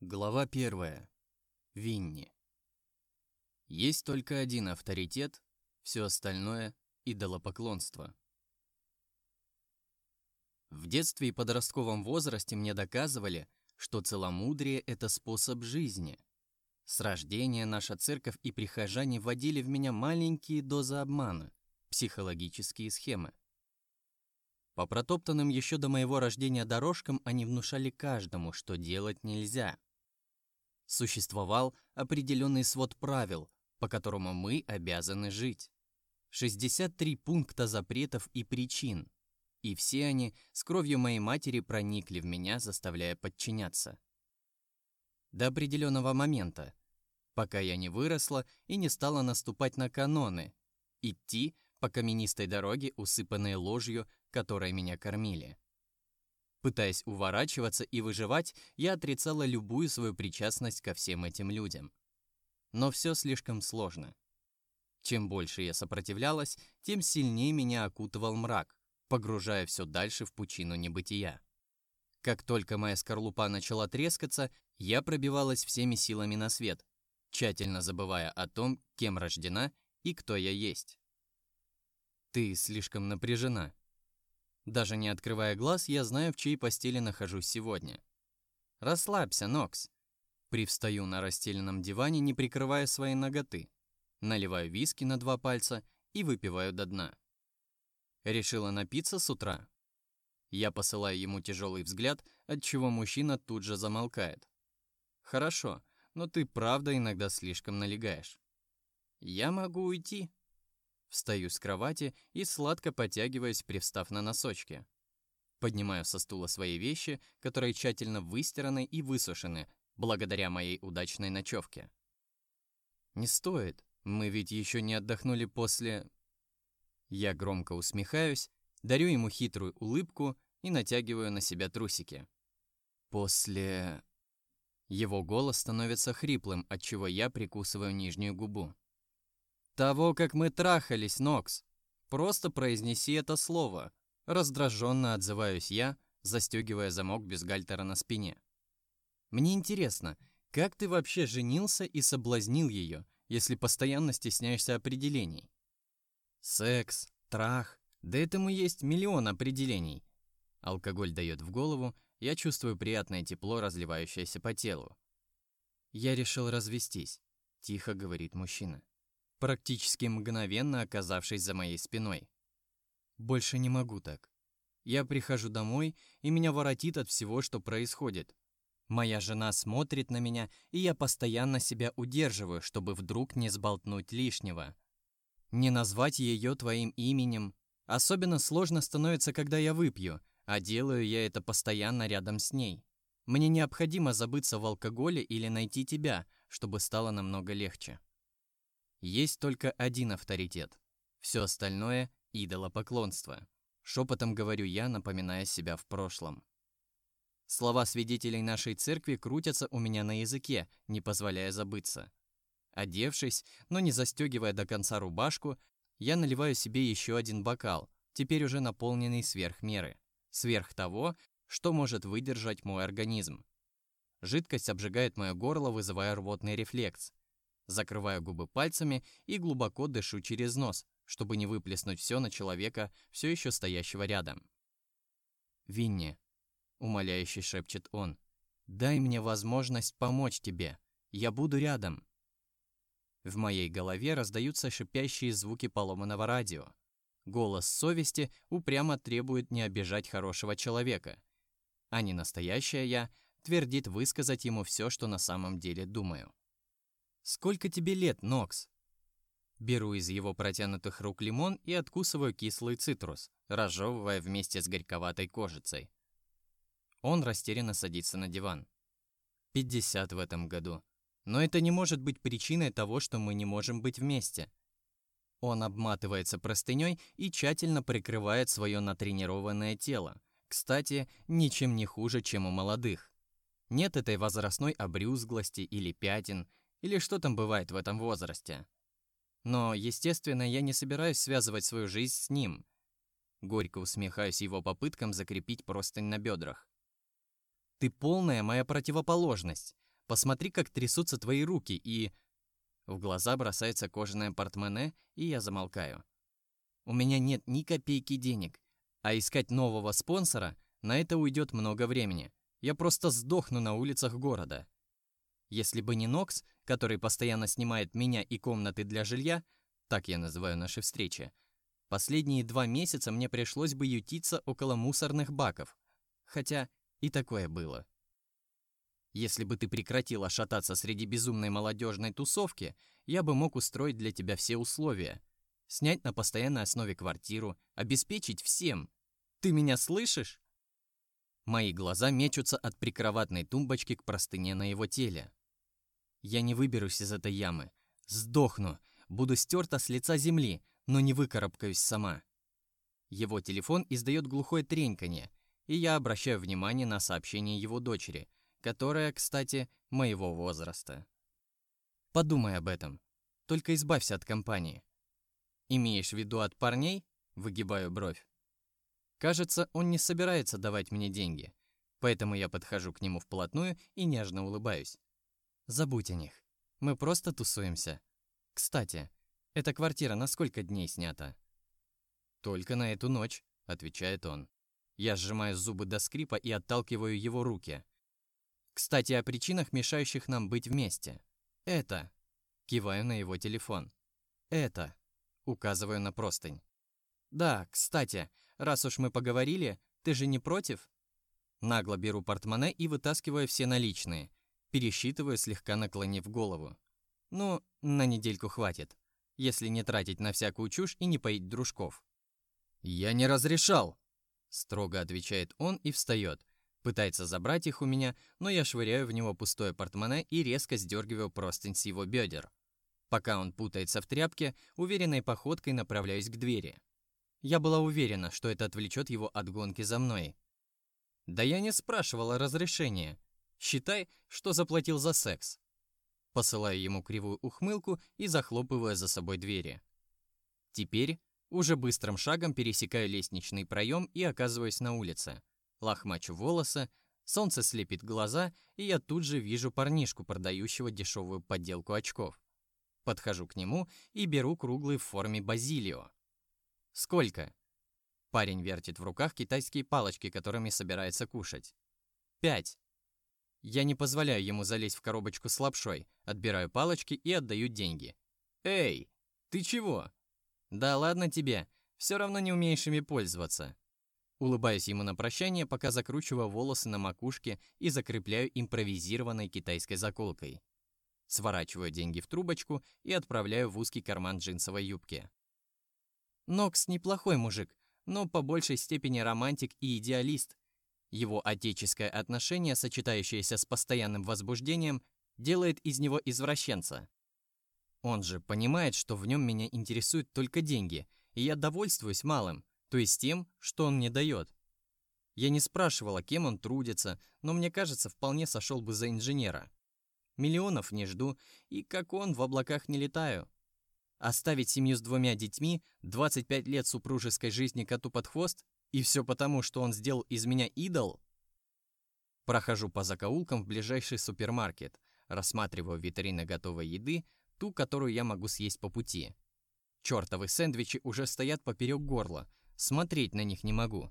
Глава первая. Винни. Есть только один авторитет, все остальное – идолопоклонство. В детстве и подростковом возрасте мне доказывали, что целомудрие – это способ жизни. С рождения наша церковь и прихожане вводили в меня маленькие дозы обмана, психологические схемы. По протоптанным еще до моего рождения дорожкам они внушали каждому, что делать нельзя – существовал определенный свод правил, по которому мы обязаны жить. 63 пункта запретов и причин, и все они с кровью моей матери проникли в меня, заставляя подчиняться. До определенного момента, пока я не выросла и не стала наступать на каноны, идти по каменистой дороге, усыпанной ложью, которой меня кормили. Пытаясь уворачиваться и выживать, я отрицала любую свою причастность ко всем этим людям. Но все слишком сложно. Чем больше я сопротивлялась, тем сильнее меня окутывал мрак, погружая все дальше в пучину небытия. Как только моя скорлупа начала трескаться, я пробивалась всеми силами на свет, тщательно забывая о том, кем рождена и кто я есть. «Ты слишком напряжена», даже не открывая глаз, я знаю, в чьей постели нахожусь сегодня. «Расслабься, Нокс!» Привстаю на расстеленном диване, не прикрывая свои ноготы. Наливаю виски на два пальца и выпиваю до дна. Решила напиться с утра. Я посылаю ему тяжелый взгляд, от чего мужчина тут же замолкает. «Хорошо, но ты правда иногда слишком налегаешь». «Я могу уйти», Встаю с кровати и сладко потягиваюсь, привстав на носочки. Поднимаю со стула свои вещи, которые тщательно выстираны и высушены, благодаря моей удачной ночевке. Не стоит, мы ведь еще не отдохнули после... Я громко усмехаюсь, дарю ему хитрую улыбку и натягиваю на себя трусики. После... Его голос становится хриплым, отчего я прикусываю нижнюю губу. «Того, как мы трахались, Нокс. Просто произнеси это слово». Раздраженно отзываюсь я, застегивая замок бюстгальтера на спине. «Мне интересно, как ты вообще женился и соблазнил ее, если постоянно стесняешься определений?» «Секс, трах, да этому есть миллион определений». Алкоголь дает в голову, я чувствую приятное тепло, разливающееся по телу. «Я решил развестись», — тихо говорит мужчина практически мгновенно оказавшись за моей спиной. Больше не могу так. Я прихожу домой, и меня воротит от всего, что происходит. Моя жена смотрит на меня, и я постоянно себя удерживаю, чтобы вдруг не сболтнуть лишнего. Не назвать ее твоим именем. Особенно сложно становится, когда я выпью, а делаю я это постоянно рядом с ней. Мне необходимо забыться в алкоголе или найти тебя, чтобы стало намного легче. Есть только один авторитет. Все остальное – идолопоклонство. Шепотом говорю я, напоминая себя в прошлом. Слова свидетелей нашей церкви крутятся у меня на языке, не позволяя забыться. Одевшись, но не застегивая до конца рубашку, я наливаю себе еще один бокал, теперь уже наполненный сверх меры, сверх того, что может выдержать мой организм. Жидкость обжигает мое горло, вызывая рвотный рефлекс. Закрываю губы пальцами и глубоко дышу через нос, чтобы не выплеснуть все на человека, все еще стоящего рядом. «Винни», — умоляюще шепчет он, — «дай мне возможность помочь тебе. Я буду рядом». В моей голове раздаются шипящие звуки поломанного радио. Голос совести упрямо требует не обижать хорошего человека. А не настоящая я твердит высказать ему все, что на самом деле думаю. «Сколько тебе лет, Нокс?» Беру из его протянутых рук лимон и откусываю кислый цитрус, разжевывая вместе с горьковатой кожицей. Он растерянно садится на диван. 50 в этом году. Но это не может быть причиной того, что мы не можем быть вместе. Он обматывается простыней и тщательно прикрывает свое натренированное тело. Кстати, ничем не хуже, чем у молодых. Нет этой возрастной обрюзглости или пятен, или что там бывает в этом возрасте. Но, естественно, я не собираюсь связывать свою жизнь с ним. Горько усмехаюсь его попыткам закрепить простынь на бедрах. Ты полная моя противоположность. Посмотри, как трясутся твои руки, и...» В глаза бросается кожаное портмоне, и я замолкаю. У меня нет ни копейки денег, а искать нового спонсора на это уйдет много времени. Я просто сдохну на улицах города. Если бы не Нокс, который постоянно снимает меня и комнаты для жилья, так я называю наши встречи, последние два месяца мне пришлось бы ютиться около мусорных баков. Хотя и такое было. Если бы ты прекратила шататься среди безумной молодежной тусовки, я бы мог устроить для тебя все условия. Снять на постоянной основе квартиру, обеспечить всем. Ты меня слышишь? Мои глаза мечутся от прикроватной тумбочки к простыне на его теле. Я не выберусь из этой ямы. Сдохну. Буду стерта с лица земли, но не выкарабкаюсь сама. Его телефон издает глухое треньканье, и я обращаю внимание на сообщение его дочери, которая, кстати, моего возраста. Подумай об этом. Только избавься от компании. Имеешь в виду от парней? Выгибаю бровь. Кажется, он не собирается давать мне деньги, поэтому я подхожу к нему вплотную и нежно улыбаюсь. Забудь о них. Мы просто тусуемся. Кстати, эта квартира на сколько дней снята? Только на эту ночь, отвечает он. Я сжимаю зубы до скрипа и отталкиваю его руки. Кстати, о причинах, мешающих нам быть вместе. Это. Киваю на его телефон. Это. Указываю на простынь. Да, кстати, раз уж мы поговорили, ты же не против? Нагло беру портмоне и вытаскиваю все наличные, пересчитываю, слегка наклонив голову. Ну, на недельку хватит, если не тратить на всякую чушь и не поить дружков. «Я не разрешал!» Строго отвечает он и встает. Пытается забрать их у меня, но я швыряю в него пустое портмоне и резко сдергиваю простынь с его бедер. Пока он путается в тряпке, уверенной походкой направляюсь к двери. Я была уверена, что это отвлечет его от гонки за мной. Да я не спрашивала разрешения. Считай, что заплатил за секс. Посылаю ему кривую ухмылку и захлопываю за собой двери. Теперь уже быстрым шагом пересекаю лестничный проем и оказываюсь на улице. Лохмачу волосы, солнце слепит глаза, и я тут же вижу парнишку, продающего дешевую подделку очков. Подхожу к нему и беру круглый в форме базилио. «Сколько?» Парень вертит в руках китайские палочки, которыми собирается кушать. «Пять». Я не позволяю ему залезть в коробочку с лапшой, отбираю палочки и отдаю деньги. «Эй, ты чего?» «Да ладно тебе, все равно не умеешь ими пользоваться». Улыбаюсь ему на прощание, пока закручиваю волосы на макушке и закрепляю импровизированной китайской заколкой. Сворачиваю деньги в трубочку и отправляю в узкий карман джинсовой юбки. Нокс неплохой мужик, но по большей степени романтик и идеалист, его отеческое отношение, сочетающееся с постоянным возбуждением, делает из него извращенца. Он же понимает, что в нем меня интересуют только деньги, и я довольствуюсь малым, то есть тем, что он мне дает. Я не спрашивала, кем он трудится, но мне кажется, вполне сошел бы за инженера. Миллионов не жду, и как он, в облаках не летаю. Оставить семью с двумя детьми, 25 лет супружеской жизни коту под хвост и все потому, что он сделал из меня идол? Прохожу по закоулкам в ближайший супермаркет, рассматриваю витрины готовой еды, ту, которую я могу съесть по пути. Чёртовы сэндвичи уже стоят поперек горла, смотреть на них не могу.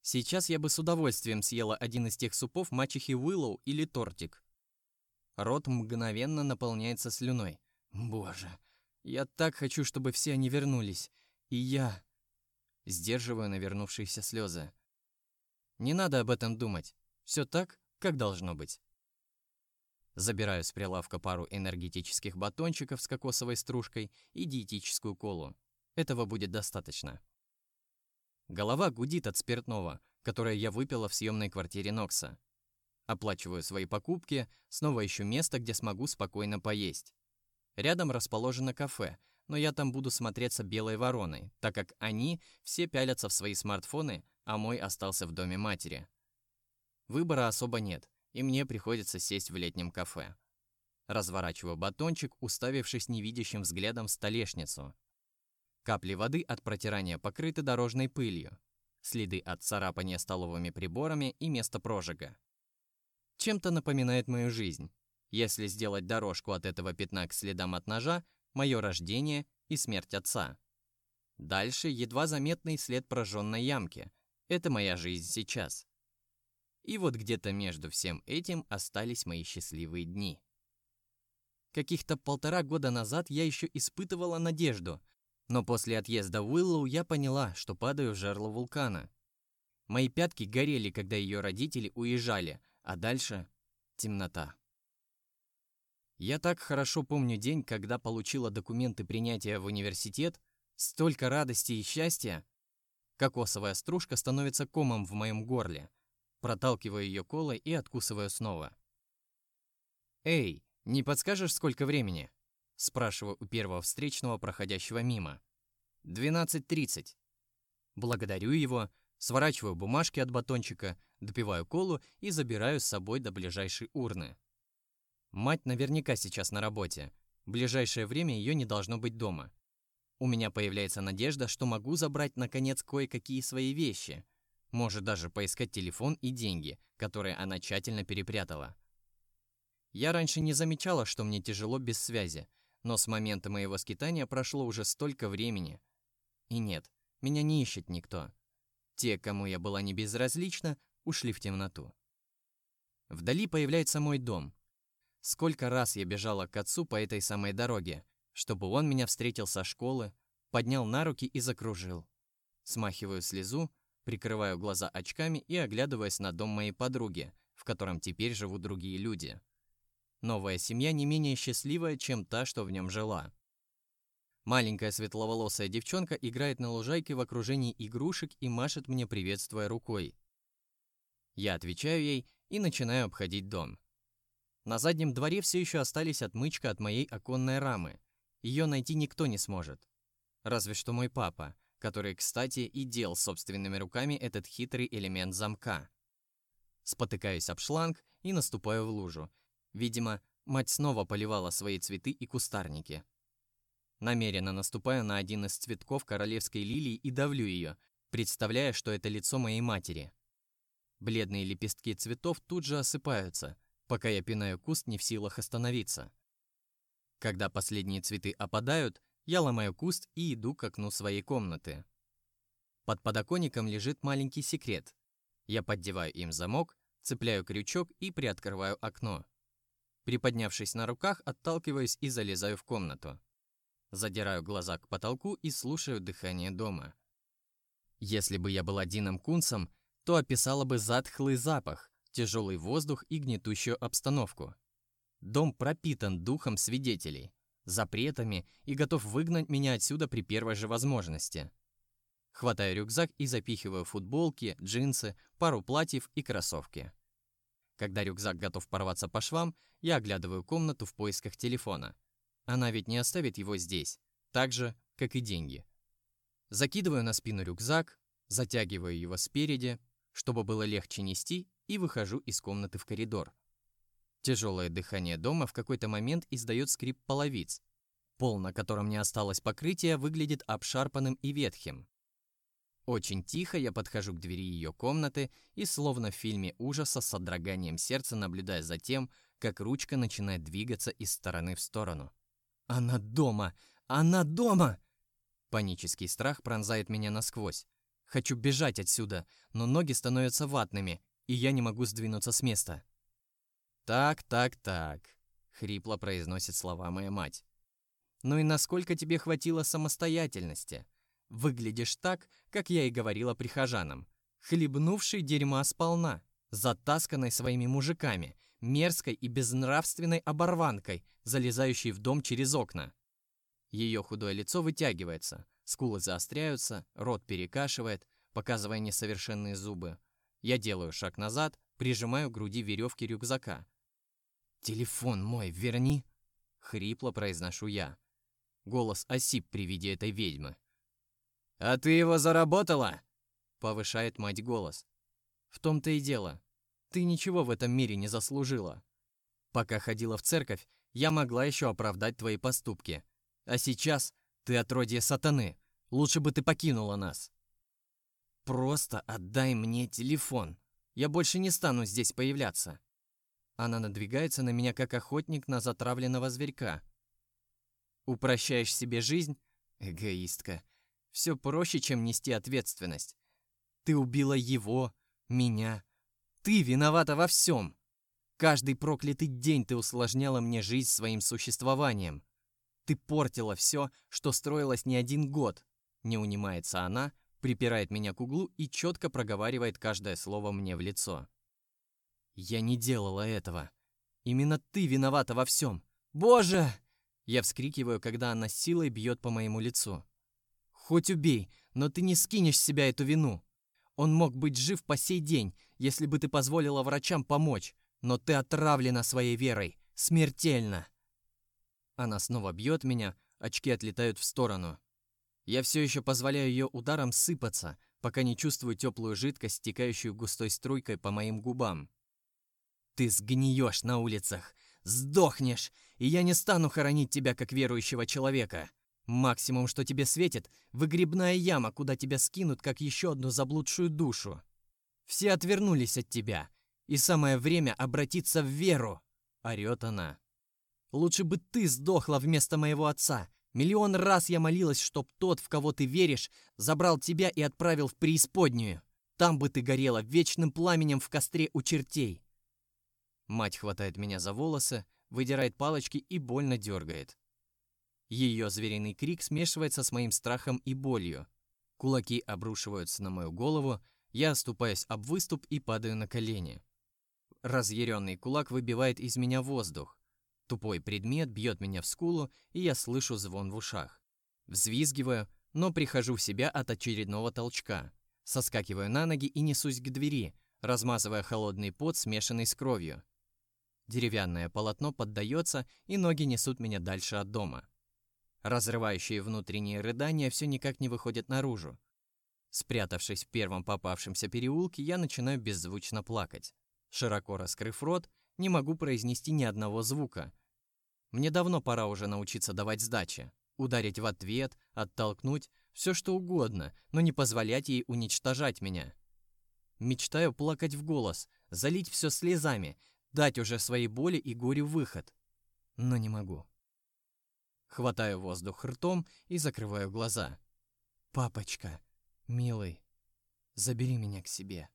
Сейчас я бы с удовольствием съела один из тех супов мачехи Уиллоу или тортик. Рот мгновенно наполняется слюной. Боже, я так хочу, чтобы все они вернулись. И я... Сдерживаю навернувшиеся слезы. Не надо об этом думать. Все так, как должно быть. Забираю с прилавка пару энергетических батончиков с кокосовой стружкой и диетическую колу. Этого будет достаточно. Голова гудит от спиртного, которое я выпила в съемной квартире Нокса. Оплачиваю свои покупки, снова ищу место, где смогу спокойно поесть. Рядом расположено кафе, но я там буду смотреться белой вороной, так как они все пялятся в свои смартфоны, а мой остался в доме матери. Выбора особо нет, и мне приходится сесть в летнем кафе. Разворачиваю батончик, уставившись невидящим взглядом в столешницу. Капли воды от протирания покрыты дорожной пылью, следы от царапания столовыми приборами и место прожига. Чем-то напоминает мою жизнь, если сделать дорожку от этого пятна к следам от ножа, мое рождение и смерть отца. Дальше едва заметный след прожженной ямки. Это моя жизнь сейчас. И вот где-то между всем этим остались мои счастливые дни. Каких-то полтора года назад я еще испытывала надежду, но после отъезда Уиллоу я поняла, что падаю в жерло вулкана. Мои пятки горели, когда ее родители уезжали, а дальше — темнота. Я так хорошо помню день, когда получила документы принятия в университет, столько радости и счастья. Кокосовая стружка становится комом в моем горле. Проталкиваю ее колой и откусываю снова. «Эй, не подскажешь, сколько времени?» Спрашиваю у первого встречного, проходящего мимо. «12.30». Благодарю его, сворачиваю бумажки от батончика, допиваю колу и забираю с собой до ближайшей урны. Мать наверняка сейчас на работе. В ближайшее время ее не должно быть дома. У меня появляется надежда, что могу забрать, наконец, кое-какие свои вещи. Может даже поискать телефон и деньги, которые она тщательно перепрятала. Я раньше не замечала, что мне тяжело без связи, но с момента моего скитания прошло уже столько времени. И нет, меня не ищет никто. Те, кому я была не безразлична, ушли в темноту. Вдали появляется мой дом, Сколько раз я бежала к отцу по этой самой дороге, чтобы он меня встретил со школы, поднял на руки и закружил. Смахиваю слезу, прикрываю глаза очками и оглядываясь на дом моей подруги, в котором теперь живут другие люди. Новая семья не менее счастливая, чем та, что в нем жила. Маленькая светловолосая девчонка играет на лужайке в окружении игрушек и машет мне, приветствуя рукой. Я отвечаю ей и начинаю обходить дом. На заднем дворе все еще остались отмычка от моей оконной рамы. Ее найти никто не сможет. Разве что мой папа, который, кстати, и делал собственными руками этот хитрый элемент замка. Спотыкаюсь об шланг и наступаю в лужу. Видимо, мать снова поливала свои цветы и кустарники. Намеренно наступаю на один из цветков королевской лилии и давлю ее, представляя, что это лицо моей матери. Бледные лепестки цветов тут же осыпаются, пока я пинаю куст не в силах остановиться. Когда последние цветы опадают, я ломаю куст и иду к окну своей комнаты. Под подоконником лежит маленький секрет. Я поддеваю им замок, цепляю крючок и приоткрываю окно. Приподнявшись на руках, отталкиваюсь и залезаю в комнату. Задираю глаза к потолку и слушаю дыхание дома. Если бы я был Дином Кунцем, то описала бы затхлый запах, тяжелый воздух и гнетущую обстановку. Дом пропитан духом свидетелей, запретами и готов выгнать меня отсюда при первой же возможности. Хватаю рюкзак и запихиваю футболки, джинсы, пару платьев и кроссовки. Когда рюкзак готов порваться по швам, я оглядываю комнату в поисках телефона. Она ведь не оставит его здесь, так же, как и деньги. Закидываю на спину рюкзак, затягиваю его спереди, чтобы было легче нести, и выхожу из комнаты в коридор. Тяжелое дыхание дома в какой-то момент издает скрип половиц. Пол, на котором не осталось покрытия, выглядит обшарпанным и ветхим. Очень тихо я подхожу к двери ее комнаты и, словно в фильме ужаса, с содроганием сердца наблюдая за тем, как ручка начинает двигаться из стороны в сторону. «Она дома! Она дома!» Панический страх пронзает меня насквозь. Хочу бежать отсюда, но ноги становятся ватными, и я не могу сдвинуться с места. «Так, так, так», — хрипло произносит слова моя мать. «Ну и насколько тебе хватило самостоятельности? Выглядишь так, как я и говорила прихожанам, хлебнувший дерьма сполна, затасканной своими мужиками, мерзкой и безнравственной оборванкой, залезающей в дом через окна». Ее худое лицо вытягивается, скулы заостряются, рот перекашивает, показывая несовершенные зубы, я делаю шаг назад, прижимаю к груди веревки рюкзака. «Телефон мой верни!» — хрипло произношу я. Голос осип при виде этой ведьмы. «А ты его заработала?» — повышает мать голос. «В том-то и дело. Ты ничего в этом мире не заслужила. Пока ходила в церковь, я могла еще оправдать твои поступки. А сейчас ты отродье сатаны. Лучше бы ты покинула нас». «Просто отдай мне телефон. Я больше не стану здесь появляться». Она надвигается на меня, как охотник на затравленного зверька. Упрощаешь себе жизнь? Эгоистка. Все проще, чем нести ответственность. Ты убила его, меня. Ты виновата во всем. Каждый проклятый день ты усложняла мне жизнь своим существованием. Ты портила все, что строилось не один год. Не унимается она, припирает меня к углу и четко проговаривает каждое слово мне в лицо. Я не делала этого. Именно ты виновата во всем. Боже! Я вскрикиваю, когда она силой бьет по моему лицу. Хоть убей, но ты не скинешь с себя эту вину. Он мог быть жив по сей день, если бы ты позволила врачам помочь, но ты отравлена своей верой. Смертельно. Она снова бьет меня, очки отлетают в сторону. Я все еще позволяю ее ударом сыпаться, пока не чувствую теплую жидкость, стекающую густой струйкой по моим губам. Ты сгниешь на улицах, сдохнешь, и я не стану хоронить тебя как верующего человека. Максимум, что тебе светит, выгребная яма, куда тебя скинут, как еще одну заблудшую душу. Все отвернулись от тебя, и самое время обратиться в веру, орет она. Лучше бы ты сдохла вместо моего отца. Миллион раз я молилась, чтоб тот, в кого ты веришь, забрал тебя и отправил в преисподнюю. Там бы ты горела вечным пламенем в костре у чертей. Мать хватает меня за волосы, выдирает палочки и больно дергает. Ее звериный крик смешивается с моим страхом и болью. Кулаки обрушиваются на мою голову, я оступаюсь об выступ и падаю на колени. Разъяренный кулак выбивает из меня воздух. Тупой предмет бьет меня в скулу, и я слышу звон в ушах. Взвизгиваю, но прихожу в себя от очередного толчка. Соскакиваю на ноги и несусь к двери, размазывая холодный пот, смешанный с кровью. Деревянное полотно поддается, и ноги несут меня дальше от дома. Разрывающие внутренние рыдания все никак не выходят наружу. Спрятавшись в первом попавшемся переулке, я начинаю беззвучно плакать. Широко раскрыв рот, не могу произнести ни одного звука. Мне давно пора уже научиться давать сдачи. Ударить в ответ, оттолкнуть, все что угодно, но не позволять ей уничтожать меня. Мечтаю плакать в голос, залить все слезами, дать уже своей боли и горю выход. Но не могу. Хватаю воздух ртом и закрываю глаза. «Папочка, милый, забери меня к себе».